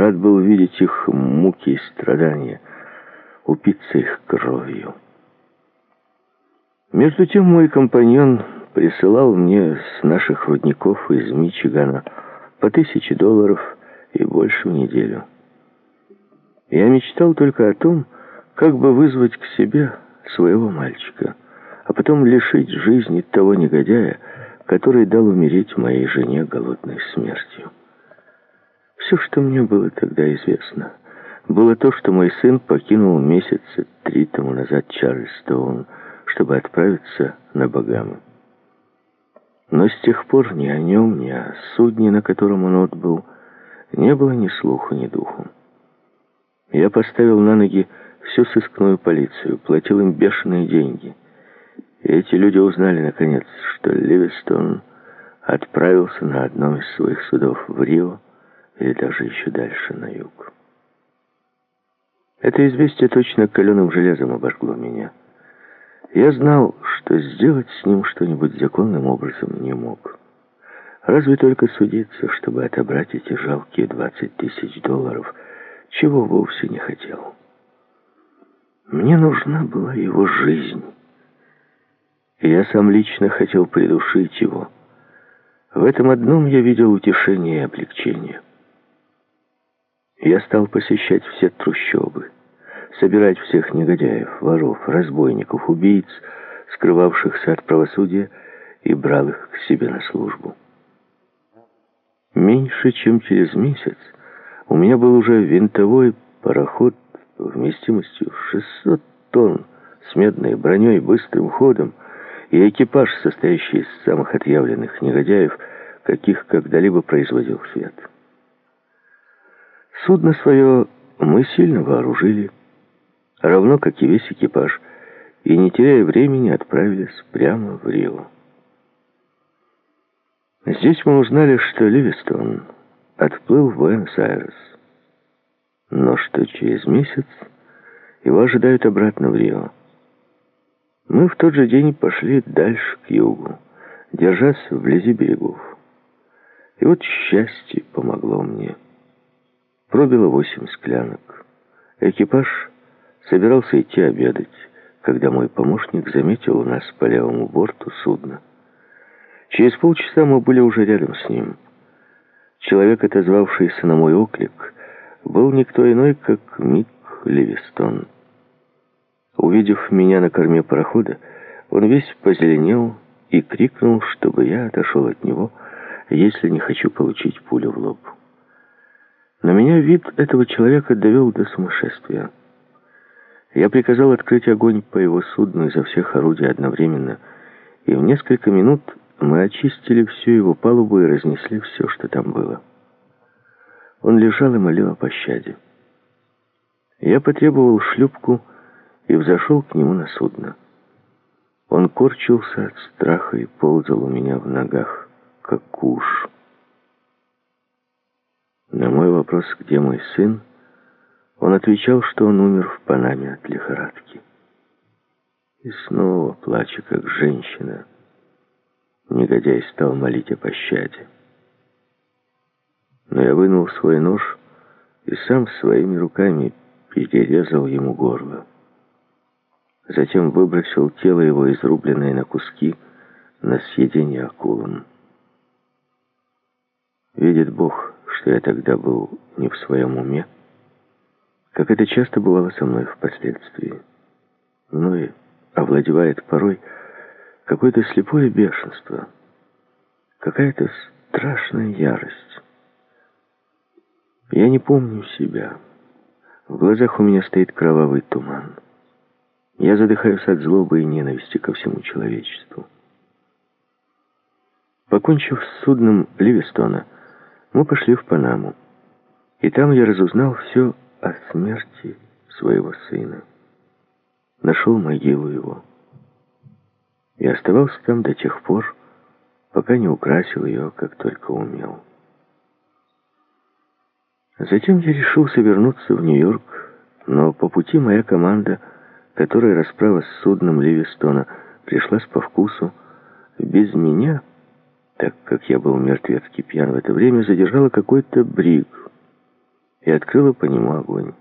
Рад был видеть их муки и страдания, упиться их кровью. Между тем мой компаньон присылал мне с наших рудников из Мичигана по тысяче долларов и больше в неделю. Я мечтал только о том, как бы вызвать к себе своего мальчика, а потом лишить жизни того негодяя, который дал умереть моей жене голодной смертью. Все, что мне было тогда известно, было то, что мой сын покинул месяца три тому назад Чарльстоун, чтобы отправиться на Багамы. Но с тех пор ни о нем, ни о судне, на котором он отбыл, не было ни слуху, ни духу. Я поставил на ноги всю сыскную полицию, платил им бешеные деньги. И эти люди узнали, наконец, что Ливистон отправился на одном из своих судов в Рио или даже еще дальше, на юг. Это известие точно каленым железом обожгло меня. Я знал, что сделать с ним что-нибудь законным образом не мог. Разве только судиться, чтобы отобрать эти жалкие 20 тысяч долларов, чего вовсе не хотел. Мне нужна была его жизнь. И я сам лично хотел придушить его. В этом одном я видел утешение и облегчение. Я стал посещать все трущобы, собирать всех негодяев, воров, разбойников, убийц, скрывавшихся от правосудия, и брал их к себе на службу. Меньше чем через месяц у меня был уже винтовой пароход вместимостью 600 тонн с медной броней, быстрым ходом, и экипаж, состоящий из самых отъявленных негодяев, каких когда-либо производил свет. Судно свое мы сильно вооружили, равно как и весь экипаж, и, не теряя времени, отправились прямо в Рио. Здесь мы узнали, что Ливистон отплыл в Буэнос-Айрес, но что через месяц его ожидают обратно в Рио. Мы в тот же день пошли дальше к югу, держась вблизи берегов. И вот счастье помогло мне. Пробило восемь склянок. Экипаж собирался идти обедать, когда мой помощник заметил у нас по левому борту судно. Через полчаса мы были уже рядом с ним. Человек, отозвавшийся на мой оклик, был никто иной, как Мик Ливистон. Увидев меня на корме парохода, он весь позеленел и крикнул, чтобы я отошел от него, если не хочу получить пулю в лоб. Но меня вид этого человека довел до сумасшествия. Я приказал открыть огонь по его судну изо всех орудий одновременно, и в несколько минут мы очистили всю его палубу и разнесли все, что там было. Он лежал и молил о пощаде. Я потребовал шлюпку и взошел к нему на судно. Он корчился от страха и ползал у меня в ногах, как куш. Вопрос, где мой сын, он отвечал, что он умер в Панаме от лихорадки. И снова, плача как женщина, негодяй стал молить о пощаде. Но я вынул свой нож и сам своими руками перерезал ему горло. Затем выбросил тело его, изрубленное на куски, на съедение акулам. Видит Бог, что я тогда был не в своем уме, как это часто бывало со мной впоследствии. Мной овладевает порой какое-то слепое бешенство, какая-то страшная ярость. Я не помню себя. В глазах у меня стоит кровавый туман. Я задыхаюсь от злобы и ненависти ко всему человечеству. Покончив с судном Ливистона, мы пошли в Панаму. И там я разузнал все о смерти своего сына. Нашел могилу его. И оставался там до тех пор, пока не украсил ее, как только умел. Затем я решился вернуться в Нью-Йорк, но по пути моя команда, которая расправа с судном Ливистона пришлась по вкусу, без меня, так как я был мертвецки пьян в это время, задержала какой-то бриг. и открыла по нему огонь.